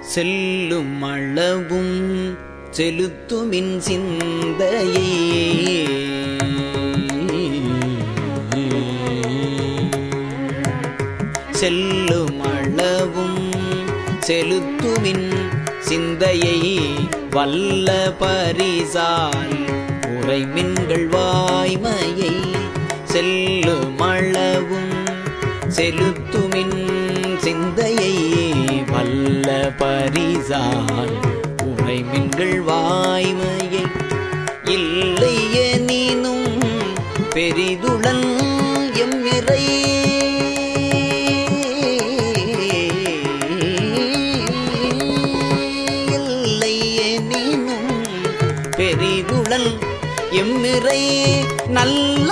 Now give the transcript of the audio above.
செல்லும் அளவும் செலுத்துமின் சிந்தையே. செல்லும் அளவும் செலுத்துமின் சிந்தையை. வல்ல பரிசால் உறைமின்கள் வாய்மையை. செல்லும் அளவும் செலுத்துமின் சிந்தையை வல்ல பரிசால் உறைமின்கள் வாய்மையை இல்லைய நீனும் பெரிதுடன் எம் இறை. இல்லைய நீனும் பெரிதுடன் எம்மிறை நல்ல